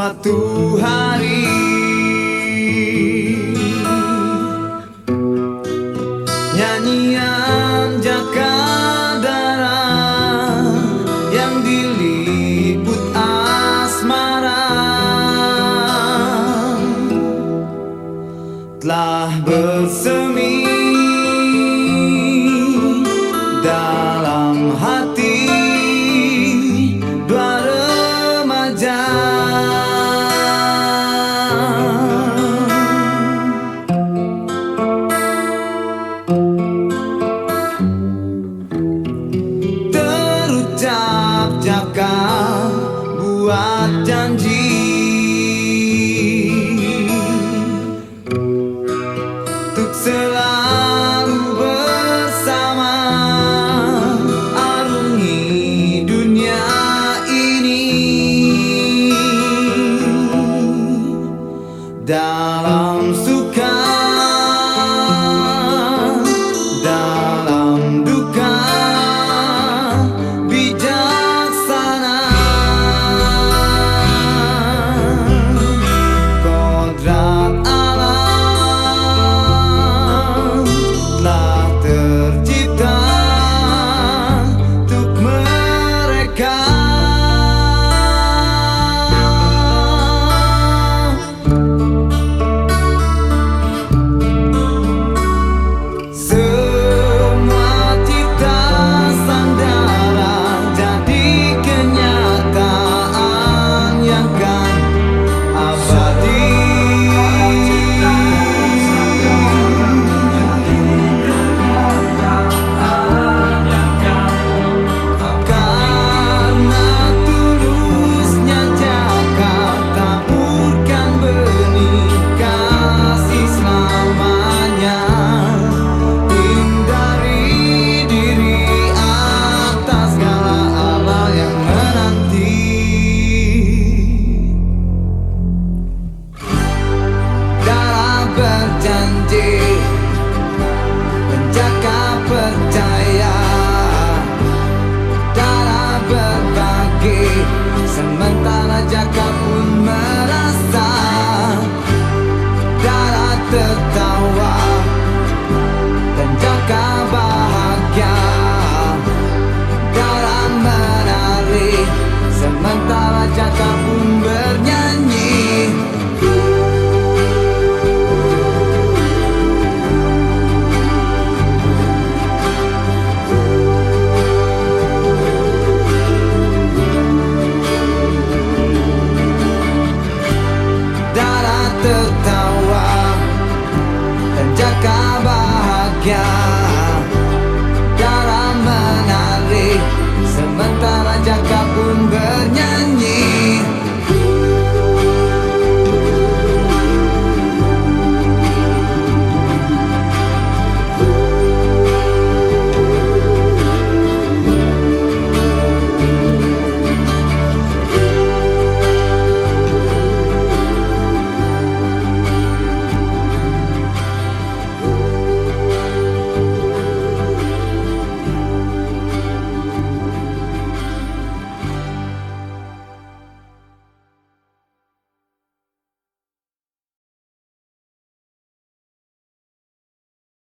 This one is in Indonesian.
suatu hari. Nyanyian Jakadara Yang diliput asmara Telah ber down on tertawa. Dan jaga